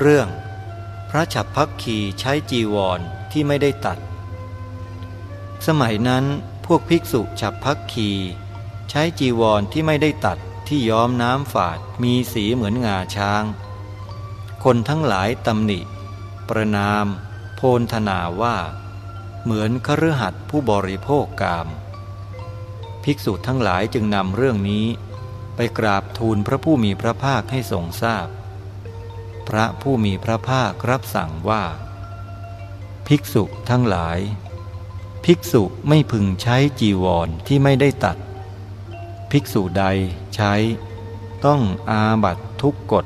เรื่อง พระฉับพักคีใช้จีวรที่ไม่ได้ตัด สมัยนั้นพวกภิกษุฉับพักคีใช้จีวรที่ไม่ได้ตัดที่ย้อมน้ำฝาดมีสีเหมือนงาช้าง คนทั้งหลายตำหนิ ประนาม โพนธนาว่า เหมือนคฤหัสถ์ผู้บริโภคกาม ภิกษุทั้งหลายจึงนำเรื่องนี้ ไปกราบทูลพระผู้มีพระภาคให้ทรงทราบ พระผู้มีพระภาครับสั่งว่า ภิกษุทั้งหลาย ภิกษุไม่พึงใช้จีวรที่ไม่ได้ตัด ภิกษุใดใช้ ต้องอาบัตทุกกฎ